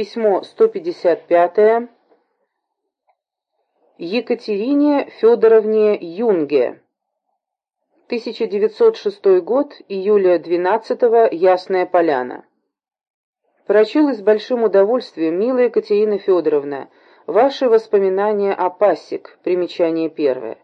письмо 155 Екатерине Федоровне Юнге. 1906 год, июля 12 Ясная Поляна. Прочел с большим удовольствием, милая Екатерина Федоровна, ваши воспоминания о Пасек, примечание первое.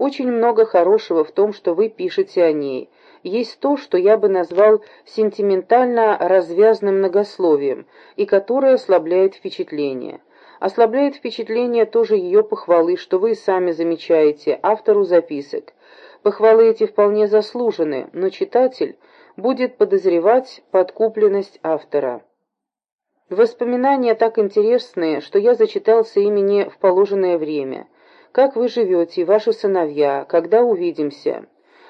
Очень много хорошего в том, что вы пишете о ней. Есть то, что я бы назвал сентиментально развязным многословием, и которое ослабляет впечатление. Ослабляет впечатление тоже ее похвалы, что вы сами замечаете, автору записок. Похвалы эти вполне заслужены, но читатель будет подозревать подкупленность автора. Воспоминания так интересные, что я зачитался ими не в положенное время – как вы живете, ваши сыновья? Когда увидимся?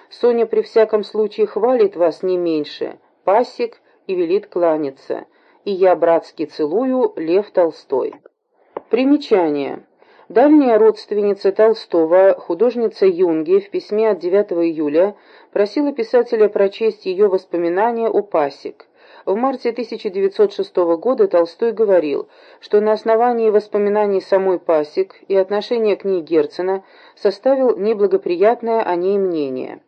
Соня при всяком случае хвалит вас не меньше. Пасек и велит кланяться. И я братски целую Лев Толстой. Примечание. Дальняя родственница Толстого, художница Юнги, в письме от 9 июля просила писателя прочесть ее воспоминания о Пасек. В марте 1906 года Толстой говорил, что на основании воспоминаний самой Пасек и отношения к ней Герцена составил неблагоприятное о ней мнение.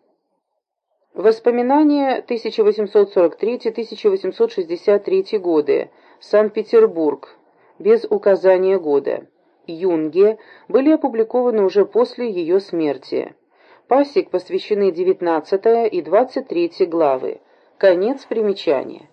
Воспоминания 1843-1863 годы. Санкт-Петербург. Без указания года. Юнге были опубликованы уже после ее смерти. Пасек посвящены 19 и 23 главы. Конец примечания.